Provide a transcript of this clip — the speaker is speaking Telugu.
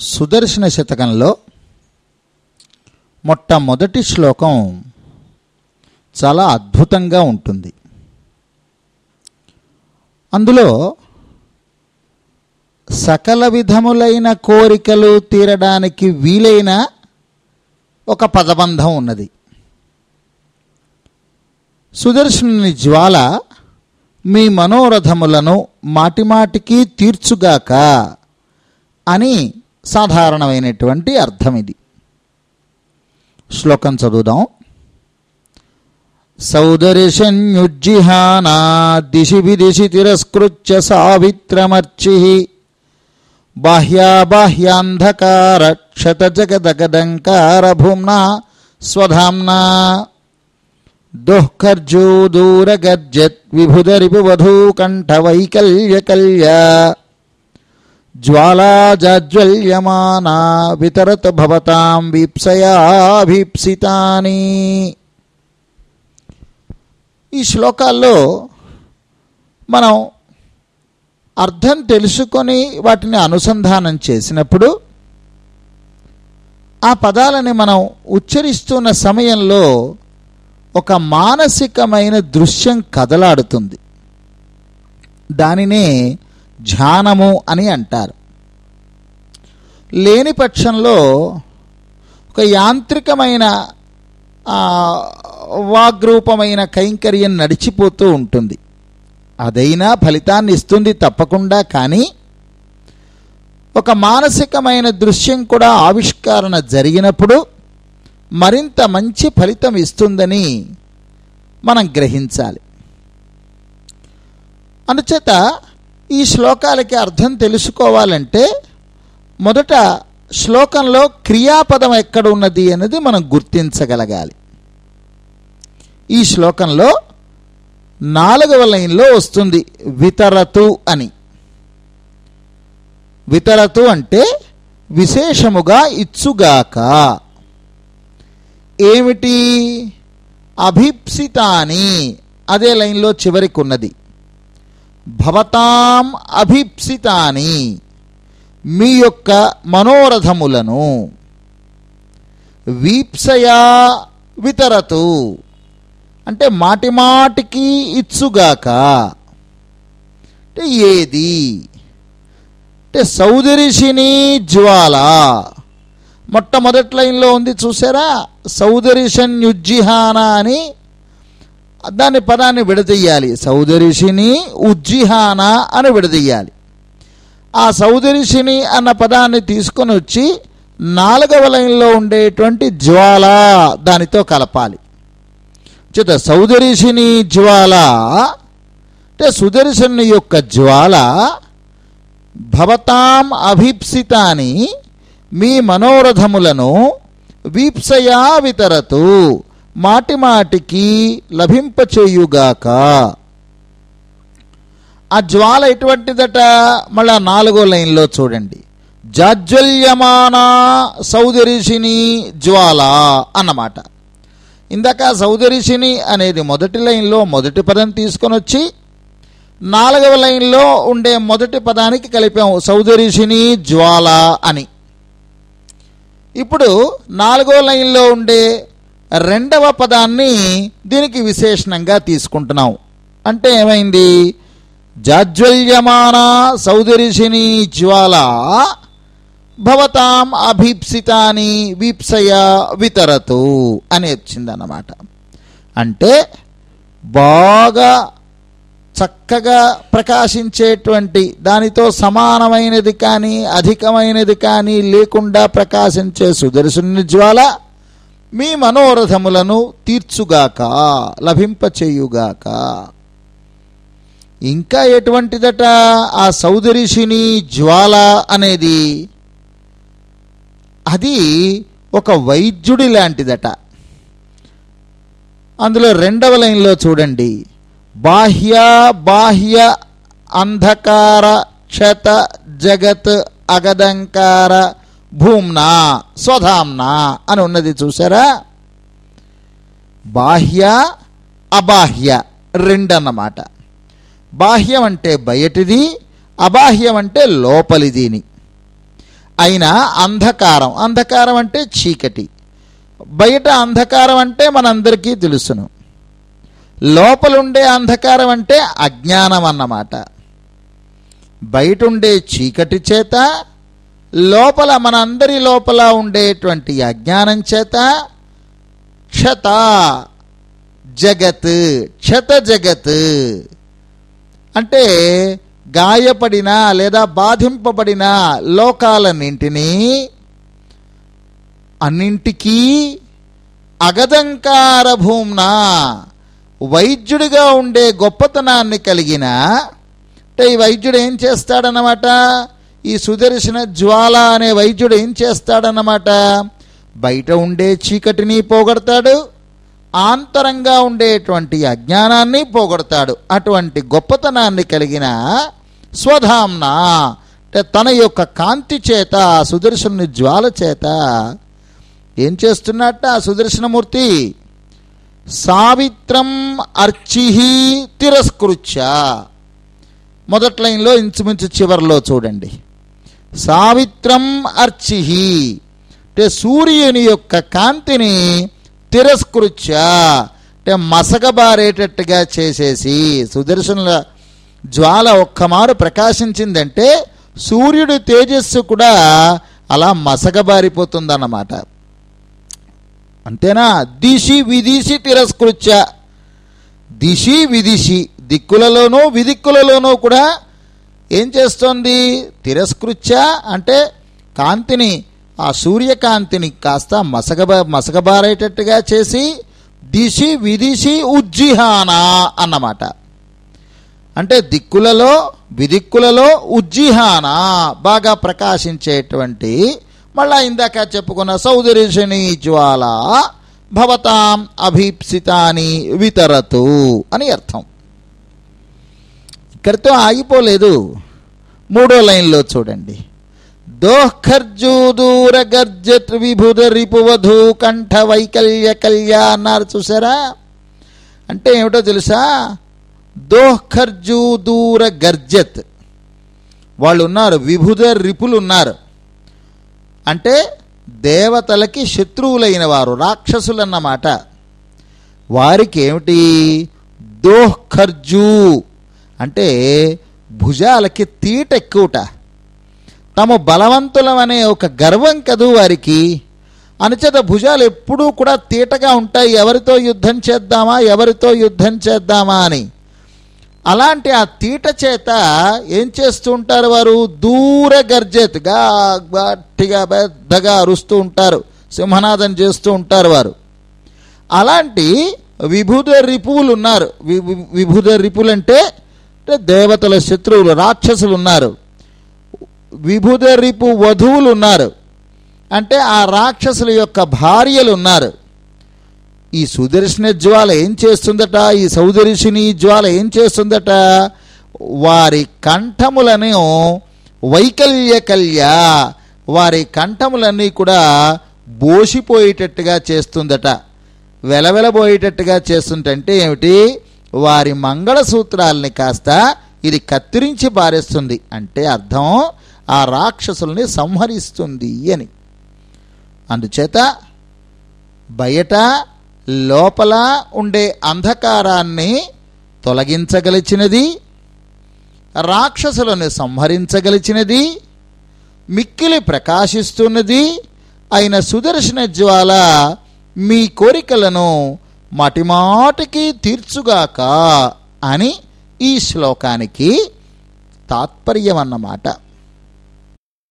సుదర్శన శతకంలో మొట్టమొదటి శ్లోకం చాలా అద్భుతంగా ఉంటుంది. అందులో సకల విధములైన కోరికలు తీరడానికి వీలైన ఒక పదబంధం ఉన్నది. సుదర్శనుని జ్వాల మీ మనోరథములను మాటిమాటికి తీర్చుగాక అని సాధారణమైనటువంటి అర్థం ఇది శ్లోకం చదువుదాం. సౌదర్శన్యుజ్జిహానా దిశి విదిశి తిరస్కృత్య సావిత్రమర్చి బాహ్యాబాహ్యాంధకార క్షతజగదగదంకార భూమ్నా స్వధామ్నా. దుఃఖర్జూదూరగర్జత్ విభుదరిపువధూ కంఠవైకల్యకల్య జ్వాలాజాజ్వల్యమానా వితరత భవతాం వీప్సయాభీప్సితాని. ఈ శ్లోకాల్లో మనం అర్థం తెలుసుకొని వాటిని అనుసంధానం చేసినప్పుడు ఆ పదాలని మనం ఉచ్చరిస్తున్న సమయంలో ఒక మానసికమైన దృశ్యం కదలాడుతుంది. దానినే ధ్యానము అని అంటారు. లేని పక్షంలో ఒక యాంత్రికమైన వాగ్రూపమైన కైంకర్యం నడిచిపోతూ ఉంటుంది. అదైనా ఫలితాన్ని ఇస్తుంది తప్పకుండా కానీ ఒక మానసికమైన దృశ్యం కూడా ఆవిష్కరణ జరిగినప్పుడు మరింత మంచి ఫలితం ఇస్తుందని మనం గ్రహించాలి. అందుచేత ఈ శ్లోకాలకి అర్థం తెలుసుకోవాలంటే మొదట శ్లోకంలో క్రియాపదం ఎక్కడ ఉన్నది అనేది మనం గుర్తించగలగాలి. ఈ శ్లోకంలో నాలుగవ లైన్లో వస్తుంది వితరతు అని. వితరతు అంటే విశేషముగా ఇచ్చుగాక. ఏమిటి? అభిప్సితాని. అదే లైన్లో చివరికి ఉన్నది భవతాం అభిప్సితాని మీ యొక్క మనోరథములను వీప్సయా వితరతు. అంటే మాటిమాటికి ఇచ్చుగాక. అంటే ఏది? అంటే సౌదరిషిని జ్వాల. మొట్టమొదటి లైన్లో ఉంది చూసారా? సౌదరిషన్యుజ్జిహాన అని దాని పదాన్ని విడదీయాలి. సౌదరిషిని ఉజ్జిహాన అని విడదీయాలి. ఆ సౌదరిషిని అన్న పదాన్ని తీసుకొని వచ్చి నాలుగవ లైన్లో ఉండేటువంటి జ్వాల దానితో కలపాలి. చేత సౌదరిషిని జ్వాల అంటే సుదర్శని యొక్క జ్వాల భవతాం అభీప్సితాని మీ మనోరథములను వీప్సయా వితరతు. మాటిమాటికి లభింపచేయుగాక. ఆ జ్వాల ఎటువంటిదట? మళ్ళా నాలుగో లైన్లో చూడండి. జాజ్వల్యమానా సౌదరిషిని జ్వాల అన్నమాట. ఇందాక సౌదరిషిని అనేది మొదటి లైన్లో మొదటి పదం తీసుకొని వచ్చి నాలుగవ లైన్లో ఉండే మొదటి పదానికి కలిపాము సౌదరిషిని జ్వాల అని. ఇప్పుడు నాలుగో లైన్లో ఉండే రెండవ పదాన్ని దీనికి విశేషణంగా తీసుకుంటున్నాం. అంటే ఏమైంది? జాజ్వల్యమాన సౌదరిషిని జ్వాల భవతాం అభీప్సితాని వీప్సయ వితరతు అని వచ్చిందన్నమాట. అంటే బాగా చక్కగా ప్రకాశించేటువంటి దానితో సమానమైనది కానీ అధికమైనది కానీ లేకుండా ప్రకాశించే సుదర్శుని జ్వాల మీ మనోరథములను తీర్చుగాక లభింపచేయుగాక. ఇంకా ఎటువంటిదట? ఆ సౌదరిషిని జ్వాల అనేది అది ఒక వైద్యుడి లాంటిదట. అందులో రెండవ లైన్లో చూడండి. బాహ్య బాహ్య అంధకార క్షత జగత్ అగదంకార భూమ్నా స్వధామ్నా అని ఉన్నది చూసారా బాహ్య అబాహ్య రెండన్నమాట. బాహ్యం అంటే బయటిది అబాహ్యం అంటే లోపలిదిని అయినా అంధకారం అంధకారం అంటే చీకటి. బయట అంధకారం అంటే మనందరికీ తెలుసును. లోపలుండే అంధకారం అంటే అజ్ఞానం అన్నమాట బయట ఉండే చీకటి చేత లోపల మనందరి లోపల ఉండేటువంటి అజ్ఞానం చేత క్షత జగత్ క్షత జగత్. అంటే గాయపడిన లేదా బాధింపబడిన లోకాలన్నింటినీ అన్నింటికీ అగదంకార భూమ్న వైద్యుడిగా ఉండే గొప్పతనాన్ని కలిగిన అంటే ఈ వైద్యుడు ఏం చేస్తాడనమాట ఈ సుదర్శన జ్వాల అనే వైద్యుడు ఏం చేస్తాడన్నమాట? బయట ఉండే చీకటిని పోగొడతాడు ఆంతరంగా ఉండేటువంటి అజ్ఞానాన్ని పోగొడతాడు. అటువంటి గొప్పతనాన్ని కలిగిన స్వధామ్న అంటే తన యొక్క కాంతి చేత సుదర్శనుని జ్వాల చేత ఏం చేస్తున్నట్ట ఆ సుదర్శనమూర్తి? సావిత్రం అర్చిహి తిరస్కృత్య. మొదటి లైన్లో ఇంచుమించు చివరిలో చూడండి. సావిత్రం అర్చిహి. అంటే సూర్యుని యొక్క కాంతిని తిరస్కృత్య. అంటే మసకబారేటట్టుగా చేసేసి సుదర్శనుల జ్వాల ఒక్కమారు ప్రకాశించిందంటే సూర్యుడి తేజస్సు కూడా అలా మసకబారిపోతుందన్నమాట అంతేనా? దిశి విదిశి తిరస్కృత్య. దిశి విదిశి దిక్కులలోనూ విదిక్కులలోనూ కూడా ఏం చేస్తోంది? తిరస్కృత్య అంటే కాంతిని ఆ సూర్యకాంతిని కాస్త మసగబ మసగబారేటట్టుగా చేసి దిశి విదిశి ఉజ్జిహాన అన్నమాట. అంటే దిక్కులలో విదిక్కులలో ఉజ్జిహాన బాగా ప్రకాశించేటువంటి మళ్ళా ఇందాక చెప్పుకున్న సౌదర్శని జ్వాల భవతాం అభీప్సితాని వితరతు అని అర్థం. ఇక్కడితో ఆగిపోలేదు. మూడో లైన్లో చూడండి. దోహర్జూదూర గర్జత్ విభుద రిపువధూ కంఠ వైకల్య కళ్యా అన్నారు చూసారా? అంటే ఏమిటో తెలుసా? దోహర్జూదూర గర్జత్ వాళ్ళు ఉన్నారు విభుద రిపులు ఉన్నారు అంటే దేవతలకి శత్రువులైన వారు రాక్షసులన్నమాట. వారికి ఏమిటి? దోహర్జూ అంటే భుజాలకి తీట ఎక్కువట. తమ బలవంతులమనే ఒక గర్వం కదూ వారికి. అనుచేత భుజాలు ఎప్పుడూ కూడా తీటగా ఉంటాయి. ఎవరితో యుద్ధం చేద్దామా? ఎవరితో యుద్ధం చేద్దామా అని. అలాంటి ఆ తీట చేత ఏం చేస్తూ ఉంటారు వారు? దూర గర్జెత్గా గట్టిగా పెద్దగా అరుస్తూ ఉంటారు. సింహనాదం చేస్తూ ఉంటారు వారు. అలాంటి విభుధ రిపువులు ఉన్నారు. విభుధ రిపులు అంటే అంటే దేవతల శత్రువులు రాక్షసులు ఉన్నారు. విభుదరిపు వధువులు ఉన్నారు. అంటే ఆ రాక్షసుల యొక్క భార్యలు ఉన్నారు. ఈ సుదర్శన జ్వాల ఏం చేస్తుందట? ఈ సౌదర్శిని జ్వాల ఏం చేస్తుందట? వారి కంఠములను వైకల్య కల్య వారి కంఠములన్నీ కూడా బోసిపోయేటట్టుగా చేస్తుందట. వెలవెలబోయేటట్టుగా చేస్తుందంటే ఏమిటి? వారి మంగళసూత్రాలని కాస్త ఇది కత్తిరించి పారేస్తుంది. అంటే అర్థం ఆ రాక్షసుల్ని సంహరిస్తుంది అని. అందుచేత బయట లోపల ఉండే అంధకారాన్ని తొలగించగలిచినది రాక్షసులను సంహరించగలిచినది మిక్కిలి ప్రకాశిస్తున్నది అయిన సుదర్శన జ్వాల మీ కోరికలను మటిమాటికి తీర్చుగాక అని ఈ శ్లోకానికి తాత్పర్యం అన్నమాట